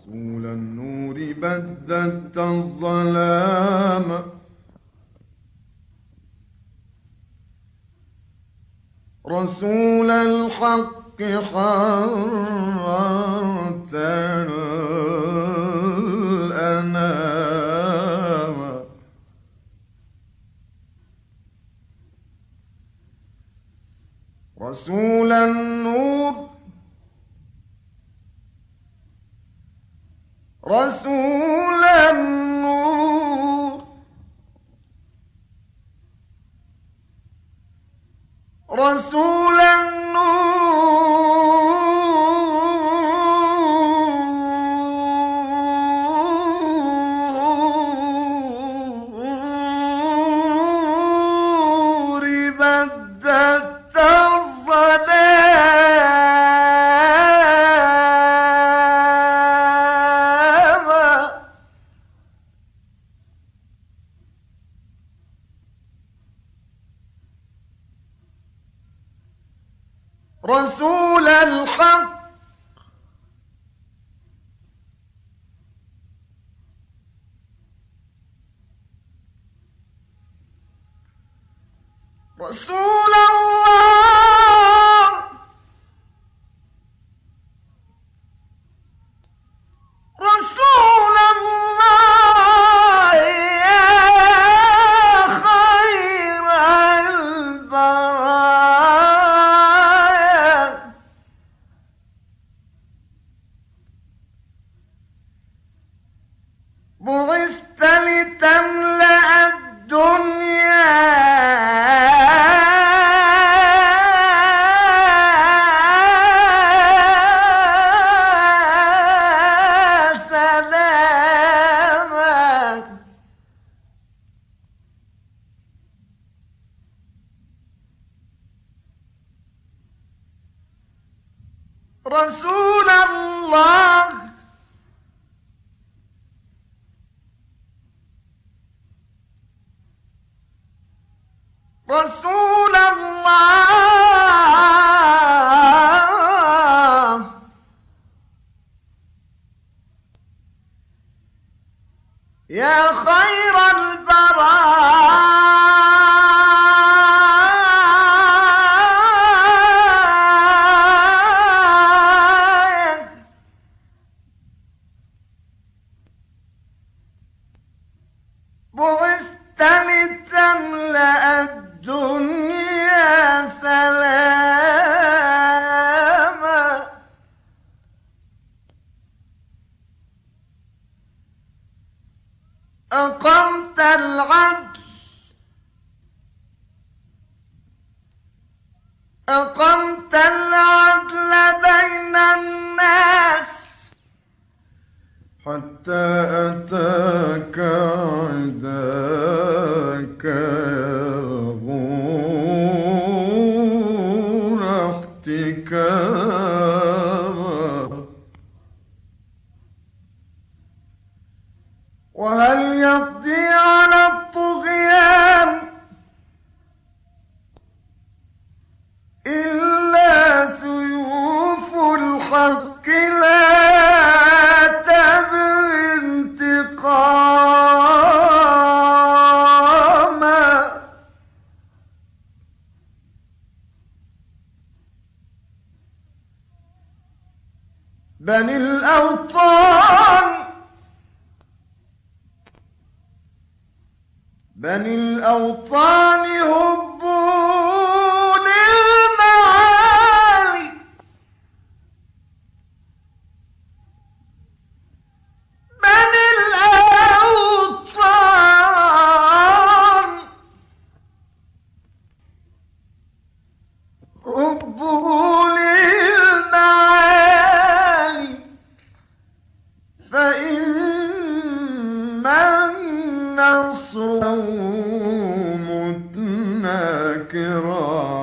رسول النور بددت الظلام. رسول الحق حررت الأنام. رسول النور رسول النور رسول رسول الحق. رسول لتملأ الدنيا. سلاما. رسول الله رسول الله. يا خير البرايا أقمت العدل. أقمت العدل بين الناس. حتى أتاك وهل يقضي على الطغيان إلا سيوف الحق لا تبغي انتقاما بني الأوطان بني الأوطان هبوا للمعالي بني الأوطان هبوا حصرا متنا كرام.